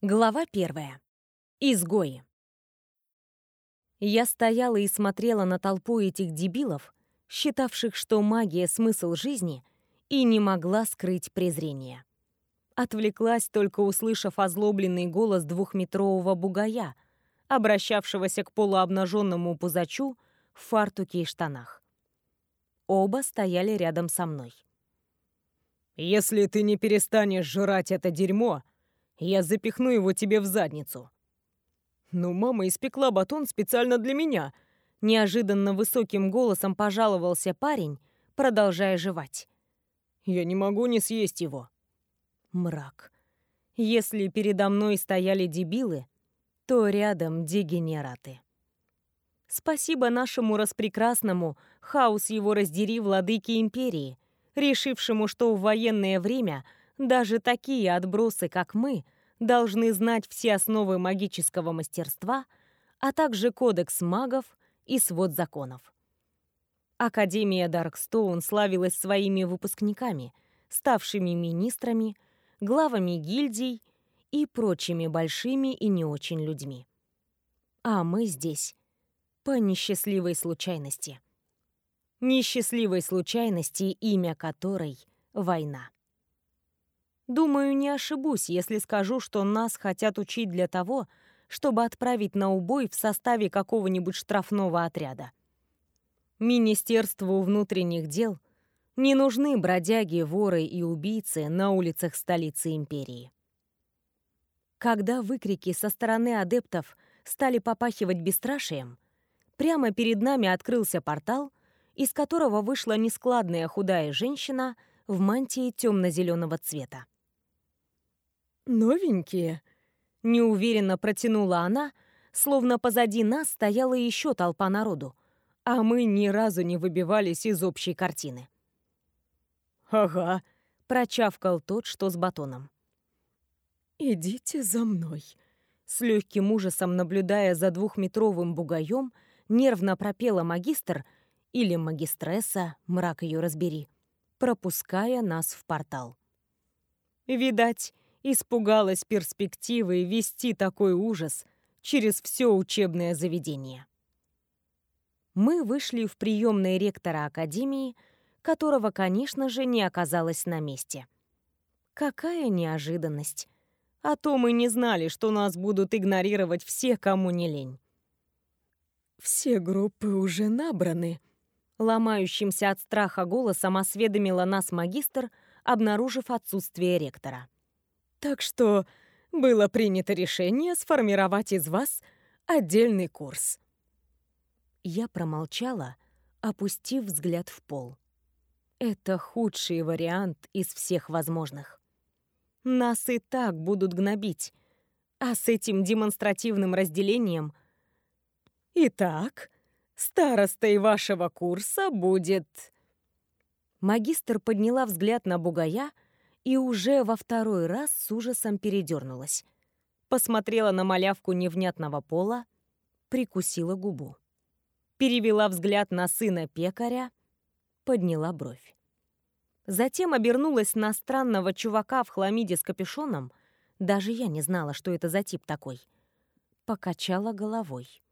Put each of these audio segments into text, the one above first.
Глава первая. Изгои. Я стояла и смотрела на толпу этих дебилов, считавших, что магия — смысл жизни, и не могла скрыть презрение. Отвлеклась, только услышав озлобленный голос двухметрового бугая, обращавшегося к полуобнаженному пузачу в фартуке и штанах. Оба стояли рядом со мной. «Если ты не перестанешь жрать это дерьмо, я запихну его тебе в задницу». «Ну, мама испекла батон специально для меня», — неожиданно высоким голосом пожаловался парень, продолжая жевать. «Я не могу не съесть его». Мрак. Если передо мной стояли дебилы, то рядом дегенераты. Спасибо нашему распрекрасному, хаос его раздери владыке империи, решившему, что в военное время — даже такие отбросы, как мы, должны знать все основы магического мастерства, а также кодекс магов и свод законов. Академия Даркстоун славилась своими выпускниками, ставшими министрами, главами гильдий и прочими большими и не очень людьми. А мы здесь по несчастливой случайности. Несчастливой случайности, имя которой — война. Думаю, не ошибусь, если скажу, что нас хотят учить для того, чтобы отправить на убой в составе какого-нибудь штрафного отряда. Министерству внутренних дел не нужны бродяги, воры и убийцы на улицах столицы империи. Когда выкрики со стороны адептов стали попахивать бесстрашием, прямо перед нами открылся портал, из которого вышла нескладная худая женщина в мантии темно-зеленого цвета. «Новенькие?» — неуверенно протянула она, словно позади нас стояла еще толпа народу, а мы ни разу не выбивались из общей картины. «Ага», — прочавкал тот, что с батоном. «Идите за мной», — с легким ужасом наблюдая за двухметровым бугаем, нервно пропела магистр или магистресса, мрак ее разбери, пропуская нас в портал. Видать, испугалась перспективы вести такой ужас через все учебное заведение. Мы вышли в приемной ректора Академии, которого, конечно же, не оказалось на месте. Какая неожиданность! А то мы не знали, что нас будут игнорировать все, кому не лень. «Все группы уже набраны», — ломающимся от страха голосом осведомила нас магистр, обнаружив отсутствие ректора. Так что было принято решение сформировать из вас отдельный курс. Я промолчала, опустив взгляд в пол. Это худший вариант из всех возможных. Нас и так будут гнобить, а с этим демонстративным разделением... Итак, старостой вашего курса будет... Магистр подняла взгляд на бугая — и уже во второй раз с ужасом передернулась. Посмотрела на малявку невнятного пола, прикусила губу. Перевела взгляд на сына пекаря, подняла бровь. Затем обернулась на странного чувака в хламиде с капюшоном, даже я не знала, что это за тип такой. Покачала головой.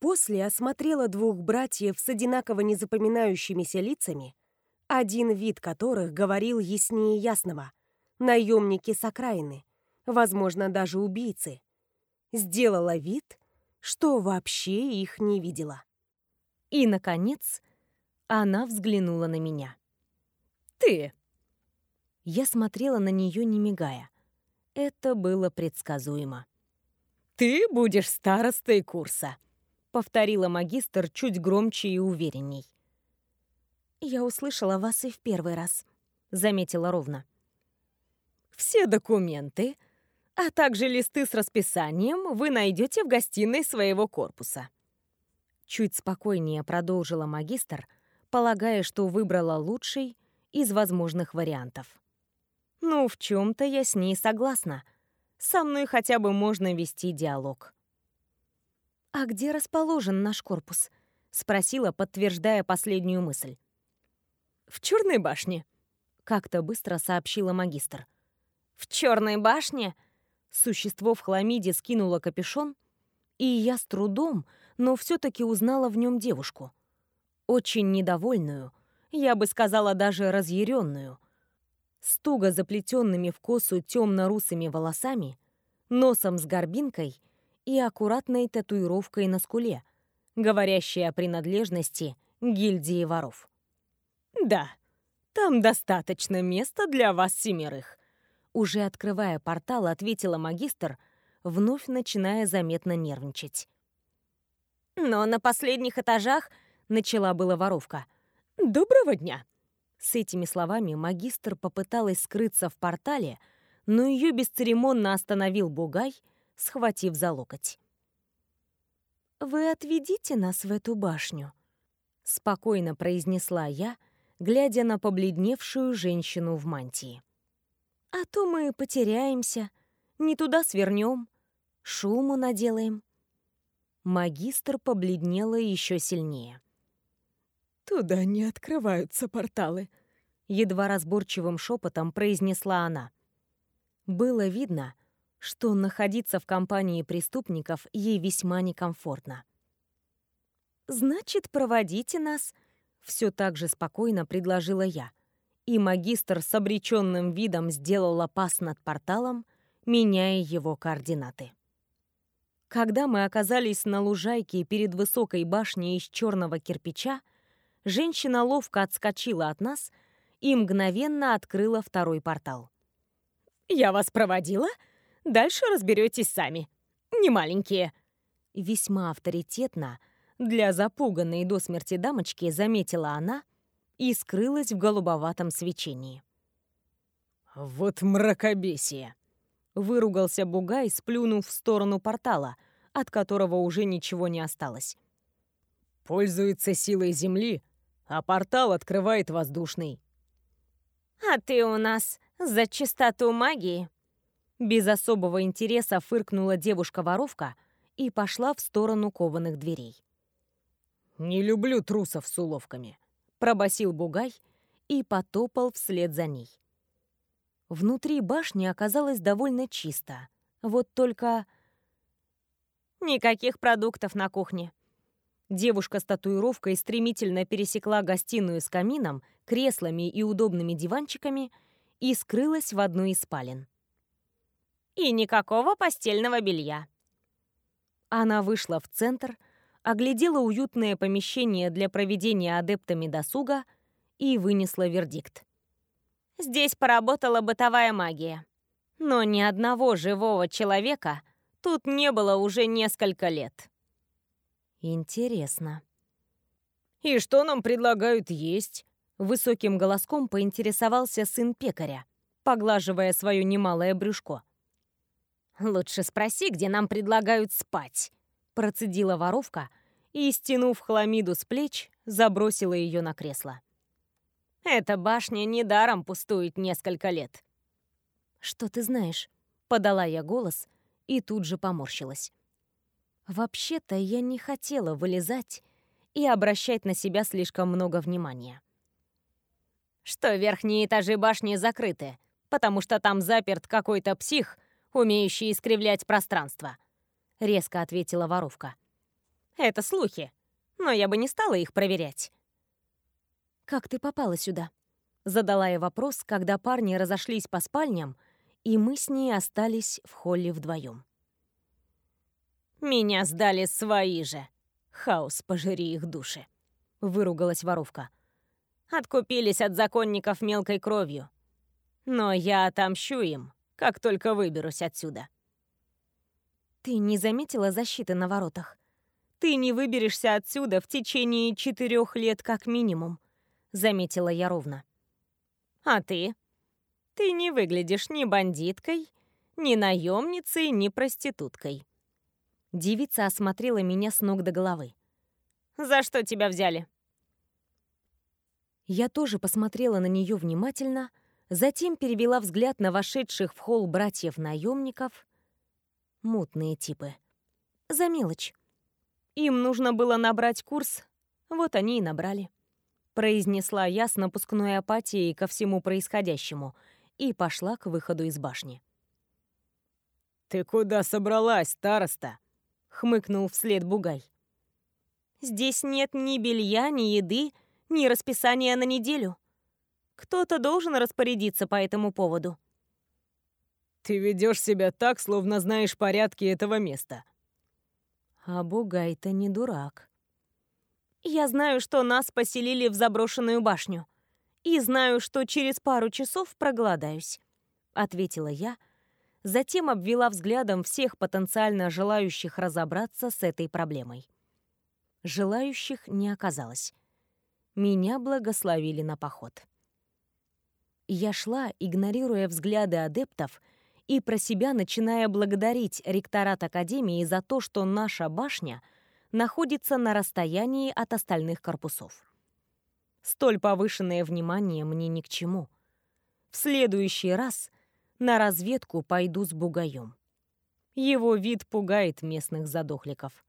После осмотрела двух братьев с одинаково незапоминающимися лицами один вид которых говорил яснее ясного. Наемники с окраины, возможно, даже убийцы. Сделала вид, что вообще их не видела. И, наконец, она взглянула на меня. «Ты!» Я смотрела на нее, не мигая. Это было предсказуемо. «Ты будешь старостой курса», — повторила магистр чуть громче и уверенней. «Я услышала вас и в первый раз», — заметила ровно. «Все документы, а также листы с расписанием вы найдете в гостиной своего корпуса». Чуть спокойнее продолжила магистр, полагая, что выбрала лучший из возможных вариантов. «Ну, в чем-то я с ней согласна. Со мной хотя бы можно вести диалог». «А где расположен наш корпус?» — спросила, подтверждая последнюю мысль. «В Черной башне», — как-то быстро сообщила магистр. «В Черной башне?» — Существо в хламиде скинуло капюшон, и я с трудом, но все-таки узнала в нем девушку. Очень недовольную, я бы сказала даже разъяренную, с туго заплетенными в косу темно-русыми волосами, носом с горбинкой и аккуратной татуировкой на скуле, говорящей о принадлежности гильдии воров. «Да, там достаточно места для вас семерых», уже открывая портал, ответила магистр, вновь начиная заметно нервничать. «Но на последних этажах...» — начала была воровка. «Доброго дня!» С этими словами магистр попыталась скрыться в портале, но ее бесцеремонно остановил Бугай, схватив за локоть. «Вы отведите нас в эту башню», — спокойно произнесла я, глядя на побледневшую женщину в мантии. «А то мы потеряемся, не туда свернем, шуму наделаем». Магистр побледнела еще сильнее. «Туда не открываются порталы», — едва разборчивым шепотом произнесла она. Было видно, что находиться в компании преступников ей весьма некомфортно. «Значит, проводите нас», — все так же спокойно предложила я. И магистр с обреченным видом сделала пас над порталом, меняя его координаты. Когда мы оказались на лужайке перед высокой башней из черного кирпича, женщина ловко отскочила от нас и мгновенно открыла второй портал. «Я вас проводила? Дальше разберетесь сами. Не маленькие». Весьма авторитетно для запуганной до смерти дамочки заметила она и скрылась в голубоватом свечении. «Вот мракобесие!» — выругался Бугай, сплюнув в сторону портала, от которого уже ничего не осталось. «Пользуется силой Земли, а портал открывает воздушный. «А ты у нас за чистоту магии?» Без особого интереса фыркнула девушка-воровка и пошла в сторону кованых дверей. «Не люблю трусов с уловками», — пробасил Бугай и потопал вслед за ней. Внутри башни оказалось довольно чисто. Вот только... Никаких продуктов на кухне. Девушка с татуировкой стремительно пересекла гостиную с камином, креслами и удобными диванчиками и скрылась в одну из спален. «И никакого постельного белья». Она вышла в центр, оглядела уютное помещение для проведения адептами досуга и вынесла вердикт. Здесь поработала бытовая магия. Но ни одного живого человека тут не было уже несколько лет. Интересно. «И что нам предлагают есть?» Высоким голоском поинтересовался сын пекаря, поглаживая свое немалое брюшко. «Лучше спроси, где нам предлагают спать», процедила воровка и, стянув хламиду с плеч, забросила ее на кресло. «Эта башня недаром пустует несколько лет». «Что ты знаешь?» — подала я голос и тут же поморщилась. Вообще-то я не хотела вылезать и обращать на себя слишком много внимания. Что верхние этажи башни закрыты, потому что там заперт какой-то псих, умеющий искривлять пространство, резко ответила воровка. Это слухи, но я бы не стала их проверять. Как ты попала сюда? Задала я вопрос, когда парни разошлись по спальням, и мы с ней остались в холле вдвоем. «Меня сдали свои же. Хаос, пожири их души», — выругалась воровка. «Откупились от законников мелкой кровью. Но я отомщу им, как только выберусь отсюда». «Ты не заметила защиты на воротах? Ты не выберешься отсюда в течение четырех лет как минимум», — заметила я ровно. «А ты? Ты не выглядишь ни бандиткой, ни наемницей, ни проституткой. Девица осмотрела меня с ног до головы. «За что тебя взяли?» Я тоже посмотрела на нее внимательно, затем перевела взгляд на вошедших в холл братьев-наемников. Мутные типы. За мелочь. Им нужно было набрать курс, вот они и набрали. Произнесла я с напускной апатией ко всему происходящему и пошла к выходу из башни. «Ты куда собралась, староста?» — хмыкнул вслед Бугай. «Здесь нет ни белья, ни еды, ни расписания на неделю. Кто-то должен распорядиться по этому поводу». «Ты ведешь себя так, словно знаешь порядки этого места». А Бугай-то не дурак. «Я знаю, что нас поселили в заброшенную башню. И знаю, что через пару часов проголодаюсь», — ответила я, — затем обвела взглядом всех потенциально желающих разобраться с этой проблемой. Желающих не оказалось. Меня благословили на поход. Я шла, игнорируя взгляды адептов, и про себя начиная благодарить ректорат Академии за то, что наша башня находится на расстоянии от остальных корпусов. Столь повышенное внимание мне ни к чему. В следующий раз на разведку пойду с бугаем. Его вид пугает местных задохликов.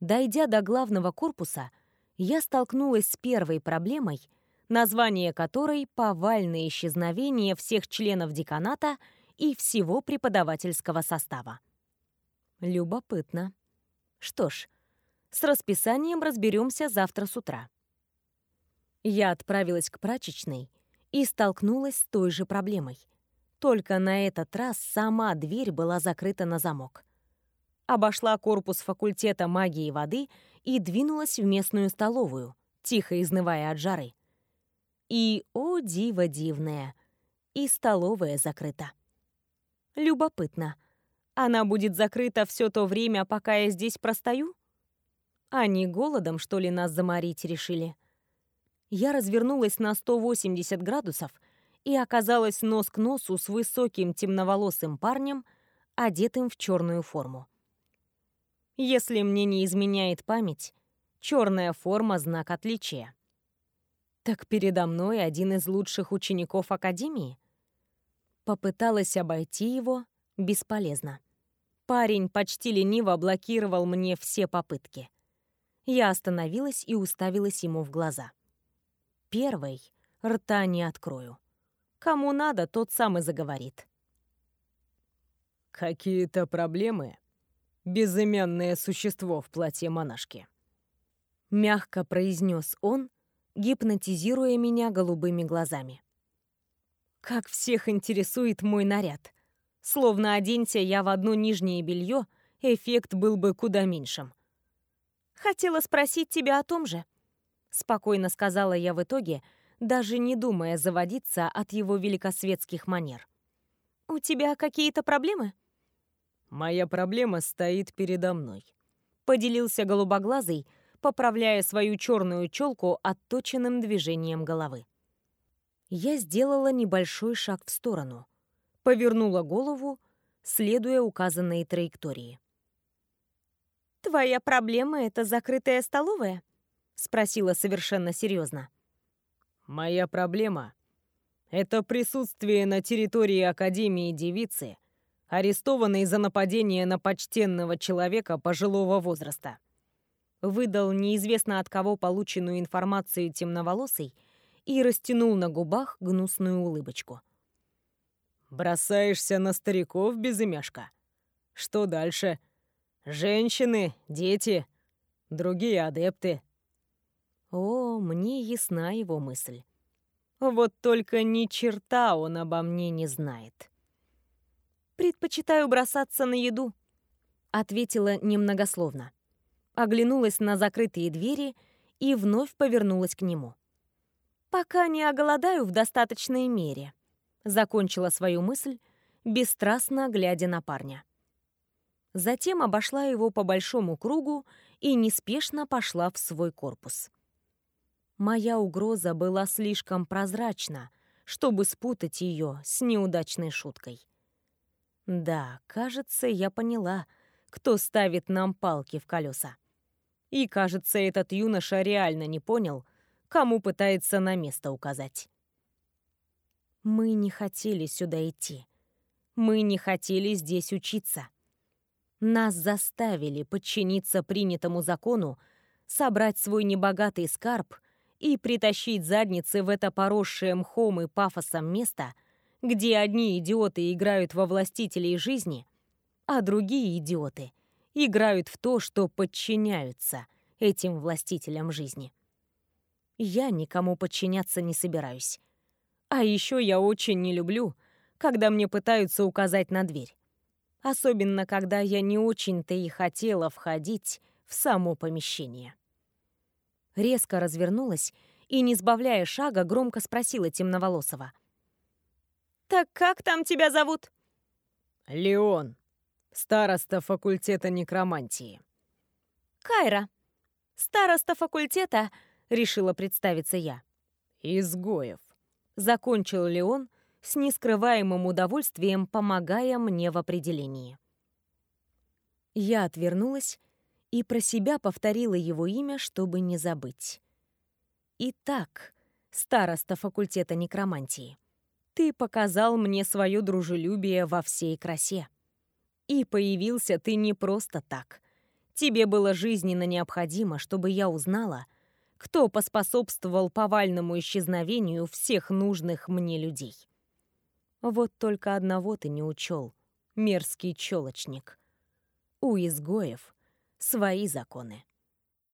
Дойдя до главного корпуса, я столкнулась с первой проблемой, название которой «Повальное исчезновение всех членов деканата и всего преподавательского состава». Любопытно. Что ж, с расписанием разберемся завтра с утра. Я отправилась к прачечной и столкнулась с той же проблемой. Только на этот раз сама дверь была закрыта на замок. Обошла корпус факультета магии воды и двинулась в местную столовую, тихо изнывая от жары. И, о диво дивное, и столовая закрыта. Любопытно, она будет закрыта все то время, пока я здесь простою? Они голодом, что ли, нас заморить решили? Я развернулась на 180 градусов и оказалась нос к носу с высоким темноволосым парнем, одетым в черную форму. Если мне не изменяет память, черная форма — знак отличия. Так передо мной один из лучших учеников Академии? Попыталась обойти его, бесполезно. Парень почти лениво блокировал мне все попытки. Я остановилась и уставилась ему в глаза. Первый рта не открою. Кому надо, тот сам и заговорит. «Какие-то проблемы?» «Безымянное существо в платье монашки», — мягко произнес он, гипнотизируя меня голубыми глазами. «Как всех интересует мой наряд. Словно оденься я в одно нижнее белье, эффект был бы куда меньшим. Хотела спросить тебя о том же», — спокойно сказала я в итоге, — даже не думая заводиться от его великосветских манер. «У тебя какие-то проблемы?» «Моя проблема стоит передо мной», — поделился голубоглазый, поправляя свою черную челку отточенным движением головы. Я сделала небольшой шаг в сторону, повернула голову, следуя указанной траектории. «Твоя проблема — это закрытая столовая?» — спросила совершенно серьезно. Моя проблема — это присутствие на территории Академии девицы, арестованной за нападение на почтенного человека пожилого возраста. Выдал неизвестно от кого полученную информацию темноволосый и растянул на губах гнусную улыбочку. «Бросаешься на стариков, безымяшка? Что дальше? Женщины, дети, другие адепты?» О, мне ясна его мысль. Вот только ни черта он обо мне не знает. «Предпочитаю бросаться на еду», — ответила немногословно. Оглянулась на закрытые двери и вновь повернулась к нему. «Пока не оголодаю в достаточной мере», — закончила свою мысль, бесстрастно глядя на парня. Затем обошла его по большому кругу и неспешно пошла в свой корпус. Моя угроза была слишком прозрачна, чтобы спутать ее с неудачной шуткой. Да, кажется, я поняла, кто ставит нам палки в колеса. И, кажется, этот юноша реально не понял, кому пытается на место указать. Мы не хотели сюда идти. Мы не хотели здесь учиться. Нас заставили подчиниться принятому закону, собрать свой небогатый скарб — и притащить задницы в это поросшее мхом и пафосом место, где одни идиоты играют во властителей жизни, а другие идиоты играют в то, что подчиняются этим властителям жизни. Я никому подчиняться не собираюсь. А еще я очень не люблю, когда мне пытаются указать на дверь. Особенно, когда я не очень-то и хотела входить в само помещение. Резко развернулась и, не сбавляя шага, громко спросила Темноволосова. «Так как там тебя зовут?» «Леон, староста факультета некромантии». «Кайра, староста факультета», — решила представиться я. «Изгоев», — закончил Леон с нескрываемым удовольствием, помогая мне в определении. Я отвернулась и про себя повторила его имя, чтобы не забыть. Итак, староста факультета некромантии, ты показал мне свое дружелюбие во всей красе. И появился ты не просто так. Тебе было жизненно необходимо, чтобы я узнала, кто поспособствовал повальному исчезновению всех нужных мне людей. Вот только одного ты не учел, мерзкий челочник. У изгоев свои законы.